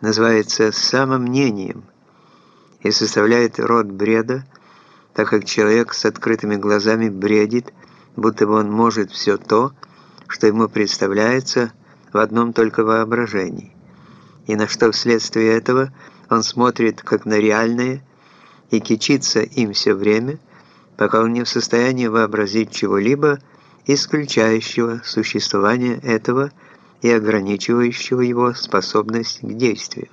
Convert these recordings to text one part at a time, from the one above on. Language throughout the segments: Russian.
называется самомнением и составляет род бреда, так как человек с открытыми глазами бредит, будто бы он может все то, что ему представляется в одном только воображении, и на что вследствие этого он смотрит как на реальное и кичится им все время, пока он не в состоянии вообразить чего-либо, исключающего существование этого и ограничивающего его способность к действию.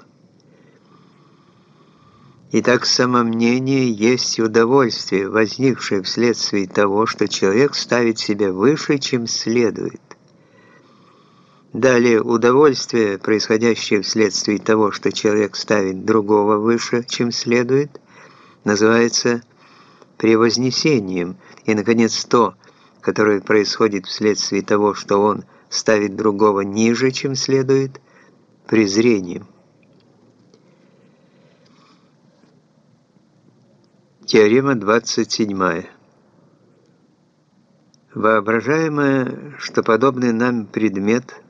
Итак, самомнение есть удовольствие, возникшее вследствие того, что человек ставит себя выше, чем следует. Далее, удовольствие, происходящее вследствие того, что человек ставит другого выше, чем следует, называется превознесением. И, наконец, то, которое происходит вследствие того, что он ставит другого ниже, чем следует, презрением. Теорема 27. Воображаемое, что подобный нам предмет –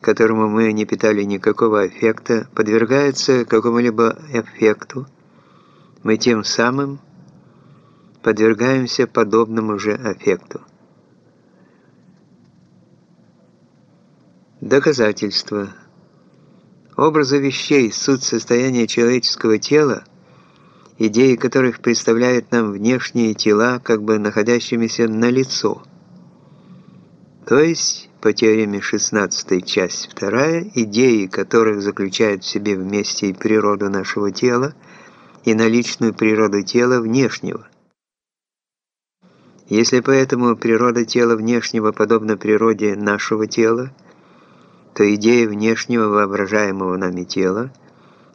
которому мы не питали никакого эффекта, подвергается какому-либо эффекту, мы тем самым подвергаемся подобному же эффекту. Доказательство. Образы вещей – суть состояния человеческого тела, идеи которых представляют нам внешние тела, как бы находящимися на лицо. То есть по теореме 16, часть 2, идеи которых заключают в себе вместе и природу нашего тела, и наличную природу тела внешнего. Если поэтому природа тела внешнего подобна природе нашего тела, то идея внешнего воображаемого нами тела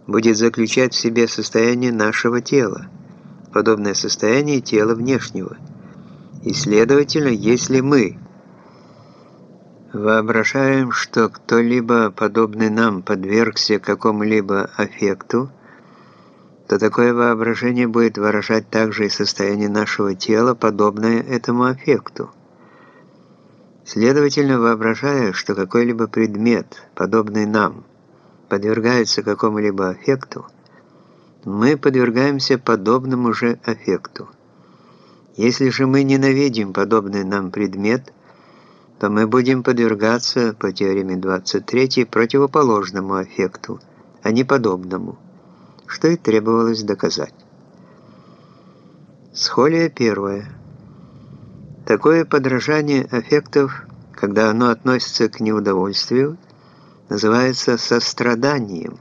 будет заключать в себе состояние нашего тела, подобное состояние тела внешнего. И следовательно, если мы – Воображаем, что кто-либо, подобный нам, подвергся какому-либо аффекту, то такое воображение будет выражать также и состояние нашего тела, подобное этому аффекту. Следовательно, воображая, что какой-либо предмет, подобный нам, подвергается какому-либо аффекту, мы подвергаемся подобному же аффекту. Если же мы ненавидим подобный нам предмет – то мы будем подвергаться по теореме 23 противоположному эффекту, а не подобному, что и требовалось доказать. Схолия первая. Такое подражание эффектов, когда оно относится к неудовольствию, называется состраданием.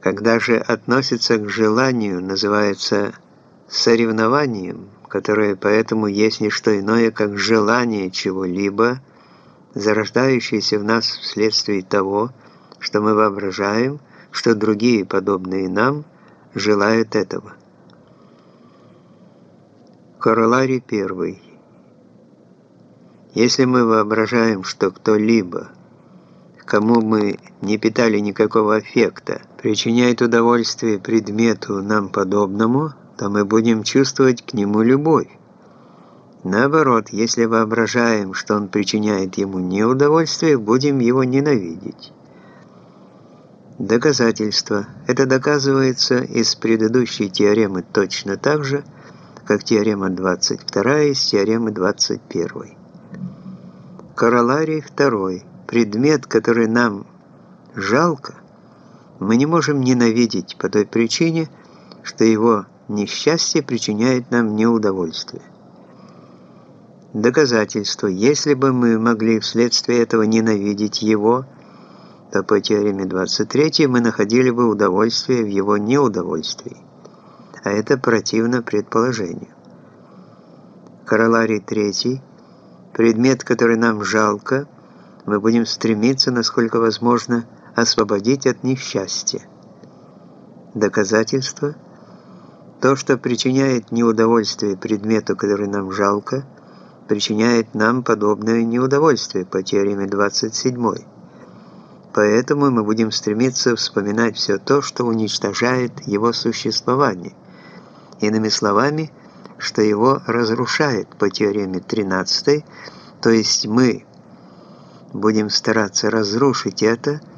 Когда же относится к желанию, называется соревнованием – которое поэтому есть не что иное, как желание чего-либо, зарождающееся в нас вследствие того, что мы воображаем, что другие, подобные нам, желают этого. Короларий первый. Если мы воображаем, что кто-либо, кому мы не питали никакого эффекта, причиняет удовольствие предмету нам подобному – то мы будем чувствовать к нему любовь. Наоборот, если воображаем, что он причиняет ему неудовольствие, будем его ненавидеть. Доказательство. Это доказывается из предыдущей теоремы точно так же, как теорема 22 из теоремы 21. Короларий второй. Предмет, который нам жалко, мы не можем ненавидеть по той причине, что его несчастье причиняет нам неудовольствие. Доказательство. Если бы мы могли вследствие этого ненавидеть его, то по теореме 23 мы находили бы удовольствие в его неудовольствии. А это противно предположению. Короларий 3. Предмет, который нам жалко, мы будем стремиться, насколько возможно, освободить от несчастья. Доказательство – то, что причиняет неудовольствие предмету, который нам жалко, причиняет нам подобное неудовольствие по теореме 27. Поэтому мы будем стремиться вспоминать все то, что уничтожает его существование. Иными словами, что его разрушает по теореме 13, то есть мы будем стараться разрушить это –